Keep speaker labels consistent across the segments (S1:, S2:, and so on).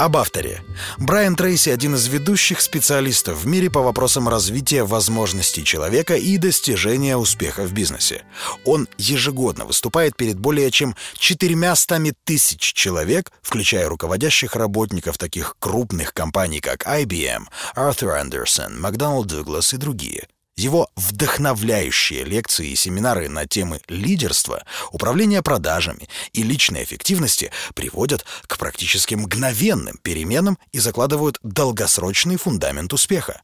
S1: Об авторе. Брайан Трейси – один из ведущих специалистов в мире по вопросам развития возможностей человека и достижения успеха в бизнесе. Он ежегодно выступает перед более чем 400 тысяч человек, включая руководящих работников таких крупных компаний, как IBM, Arthur Anderson, McDonnell Douglas и другие – его вдохновляющие лекции и семинары на темы лидерства, управления продажами и личной эффективности приводят к практически мгновенным переменам и закладывают долгосрочный фундамент успеха.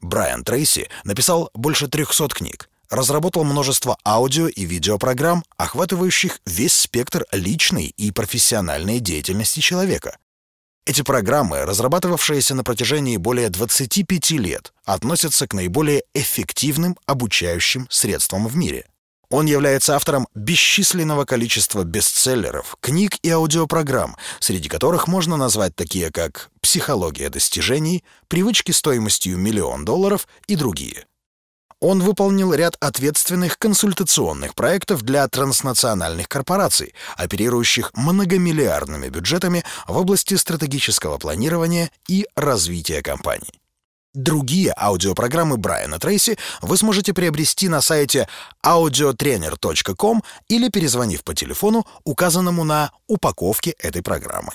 S1: Брайан Трейси написал больше 300 книг, разработал множество аудио и видеопрограмм, охватывающих весь спектр личной и профессиональной деятельности человека. Эти программы, разрабатывавшиеся на протяжении более 25 лет, относятся к наиболее эффективным обучающим средствам в мире. Он является автором бесчисленного количества бестселлеров, книг и аудиопрограмм, среди которых можно назвать такие как «Психология достижений», «Привычки стоимостью миллион долларов» и другие. Он выполнил ряд ответственных консультационных проектов для транснациональных корпораций, оперирующих многомиллиардными бюджетами в области стратегического планирования и развития компаний. Другие аудиопрограммы Брайана Трейси вы сможете приобрести на сайте audiotrainer.com или перезвонив по телефону, указанному на упаковке этой программы.